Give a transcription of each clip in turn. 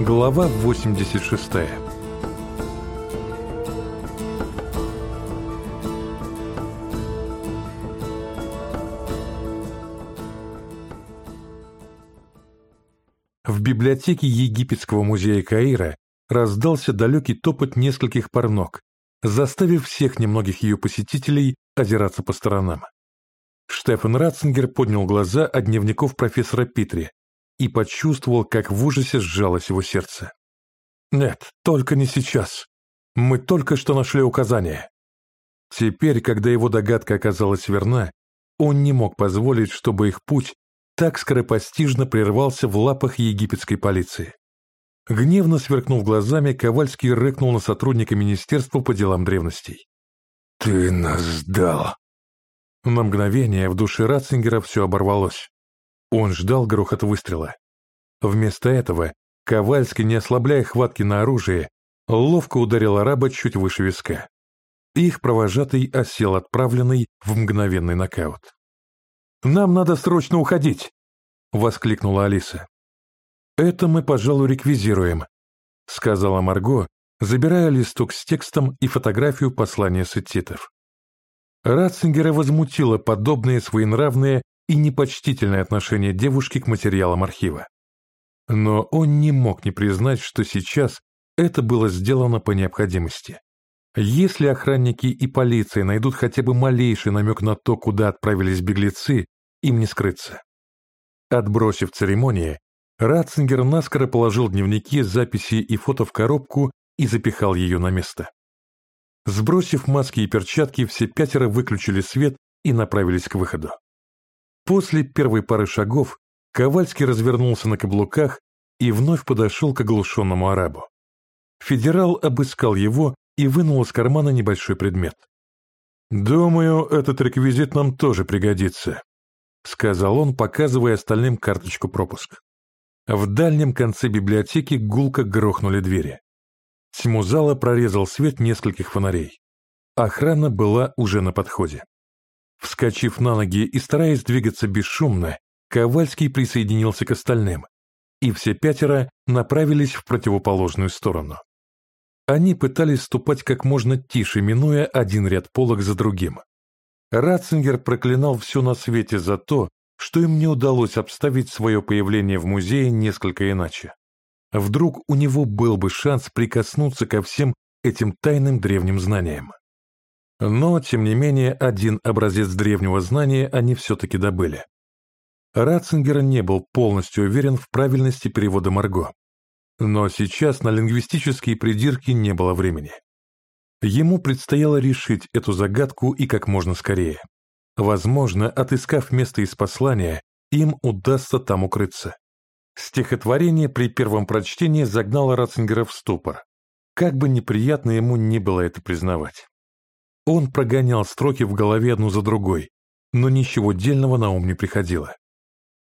Глава 86 В библиотеке Египетского музея Каира раздался далекий топот нескольких пар ног, заставив всех немногих ее посетителей озираться по сторонам. Штефан Ратцингер поднял глаза от дневников профессора Питри и почувствовал, как в ужасе сжалось его сердце. «Нет, только не сейчас. Мы только что нашли указание». Теперь, когда его догадка оказалась верна, он не мог позволить, чтобы их путь так скоропостижно прервался в лапах египетской полиции. Гневно сверкнув глазами, Ковальский рыкнул на сотрудника Министерства по делам древностей. «Ты нас сдал!» На мгновение в душе Ратцингера все оборвалось. Он ждал грохот выстрела. Вместо этого Ковальский, не ослабляя хватки на оружие, ловко ударил араба чуть выше виска. Их провожатый осел отправленный в мгновенный нокаут. «Нам надо срочно уходить!» — воскликнула Алиса. «Это мы, пожалуй, реквизируем», — сказала Марго, забирая листок с текстом и фотографию послания сетитов. Ратцингера возмутило подобные своенравные и непочтительное отношение девушки к материалам архива. Но он не мог не признать, что сейчас это было сделано по необходимости. Если охранники и полиция найдут хотя бы малейший намек на то, куда отправились беглецы, им не скрыться. Отбросив церемонии, Ратцингер наскоро положил дневники, записи и фото в коробку и запихал ее на место. Сбросив маски и перчатки, все пятеро выключили свет и направились к выходу. После первой пары шагов Ковальский развернулся на каблуках и вновь подошел к оглушенному арабу. Федерал обыскал его и вынул из кармана небольшой предмет. «Думаю, этот реквизит нам тоже пригодится», — сказал он, показывая остальным карточку пропуск. В дальнем конце библиотеки гулко грохнули двери. Тьму зала прорезал свет нескольких фонарей. Охрана была уже на подходе. Вскочив на ноги и стараясь двигаться бесшумно, Ковальский присоединился к остальным, и все пятеро направились в противоположную сторону. Они пытались ступать как можно тише, минуя один ряд полок за другим. Ратцингер проклинал все на свете за то, что им не удалось обставить свое появление в музее несколько иначе. Вдруг у него был бы шанс прикоснуться ко всем этим тайным древним знаниям. Но, тем не менее, один образец древнего знания они все-таки добыли. Ратцингер не был полностью уверен в правильности перевода Марго. Но сейчас на лингвистические придирки не было времени. Ему предстояло решить эту загадку и как можно скорее. Возможно, отыскав место из послания, им удастся там укрыться. Стихотворение при первом прочтении загнало Ратцингера в ступор. Как бы неприятно ему не было это признавать. Он прогонял строки в голове одну за другой, но ничего дельного на ум не приходило.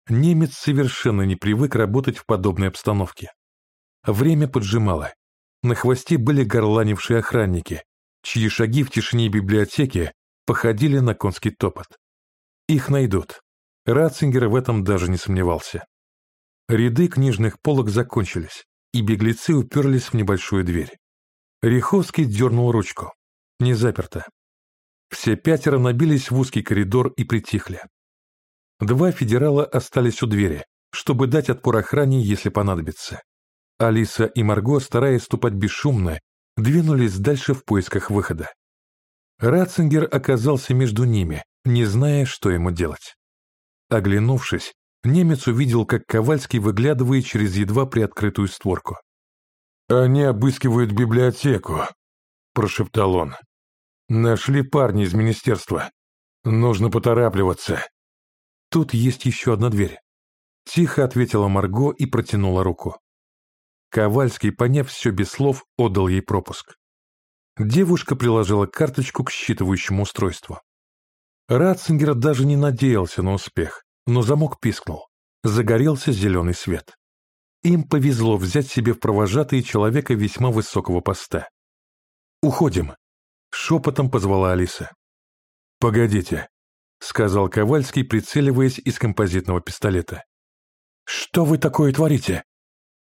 Немец совершенно не привык работать в подобной обстановке. Время поджимало. На хвосте были горланившие охранники, чьи шаги в тишине библиотеки походили на конский топот. Их найдут. Ратцингер в этом даже не сомневался. Ряды книжных полок закончились, и беглецы уперлись в небольшую дверь. Риховский дернул ручку. Не заперто. Все пятеро набились в узкий коридор и притихли. Два федерала остались у двери, чтобы дать отпор охране, если понадобится. Алиса и Марго, стараясь ступать бесшумно, двинулись дальше в поисках выхода. Ратцингер оказался между ними, не зная, что ему делать. Оглянувшись, немец увидел, как Ковальский выглядывает через едва приоткрытую створку. «Они обыскивают библиотеку», — прошептал он. Нашли парня из министерства. Нужно поторапливаться. Тут есть еще одна дверь. Тихо ответила Марго и протянула руку. Ковальский, поняв все без слов, отдал ей пропуск. Девушка приложила карточку к считывающему устройству. Ратцингер даже не надеялся на успех, но замок пискнул. Загорелся зеленый свет. Им повезло взять себе в провожатые человека весьма высокого поста. «Уходим», Шепотом позвала Алиса. «Погодите», — сказал Ковальский, прицеливаясь из композитного пистолета. «Что вы такое творите?»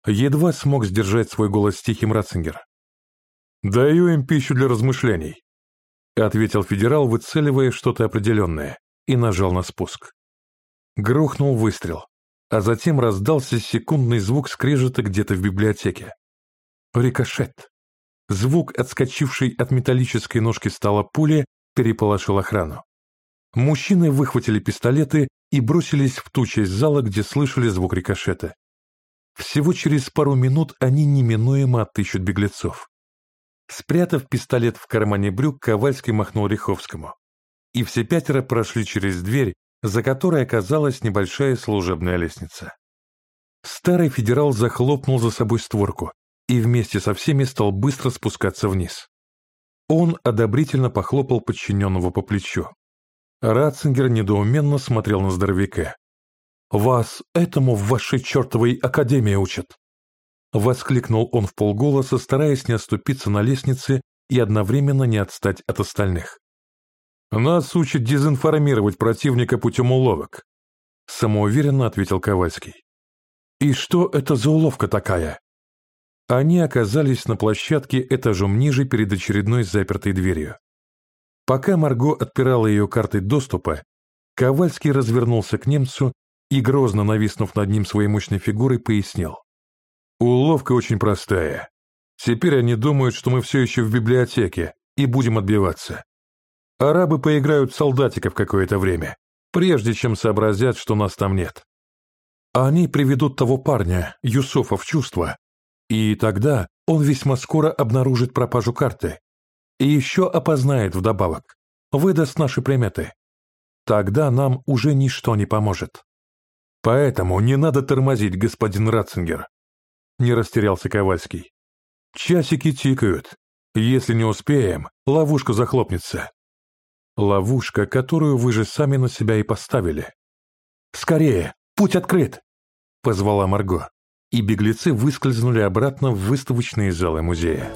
Едва смог сдержать свой голос тихим Ратцингер. «Даю им пищу для размышлений», — ответил федерал, выцеливая что-то определенное, и нажал на спуск. Грохнул выстрел, а затем раздался секундный звук скрежета где-то в библиотеке. Рикошет. Звук, отскочивший от металлической ножки стола пули, переполошил охрану. Мужчины выхватили пистолеты и бросились в ту часть зала, где слышали звук рикошета. Всего через пару минут они неминуемо отыщут беглецов. Спрятав пистолет в кармане брюк, Ковальский махнул Риховскому. И все пятеро прошли через дверь, за которой оказалась небольшая служебная лестница. Старый федерал захлопнул за собой створку и вместе со всеми стал быстро спускаться вниз. Он одобрительно похлопал подчиненного по плечу. Ратцингер недоуменно смотрел на здоровяка. «Вас этому в вашей чертовой академии учат!» Воскликнул он в полголоса, стараясь не оступиться на лестнице и одновременно не отстать от остальных. «Нас учат дезинформировать противника путем уловок», — самоуверенно ответил Ковальский. «И что это за уловка такая?» Они оказались на площадке этажом ниже перед очередной запертой дверью. Пока Марго отпирала ее картой доступа, Ковальский развернулся к немцу и, грозно нависнув над ним своей мощной фигурой, пояснил. «Уловка очень простая. Теперь они думают, что мы все еще в библиотеке и будем отбиваться. Арабы поиграют солдатиков какое-то время, прежде чем сообразят, что нас там нет. Они приведут того парня, Юсуфа, в чувство, и тогда он весьма скоро обнаружит пропажу карты и еще опознает вдобавок, выдаст наши приметы. Тогда нам уже ничто не поможет. Поэтому не надо тормозить, господин Ратцингер. Не растерялся Ковальский. Часики тикают. Если не успеем, ловушка захлопнется. Ловушка, которую вы же сами на себя и поставили. «Скорее! Путь открыт!» — позвала Марго, и беглецы выскользнули обратно в выставочные залы музея.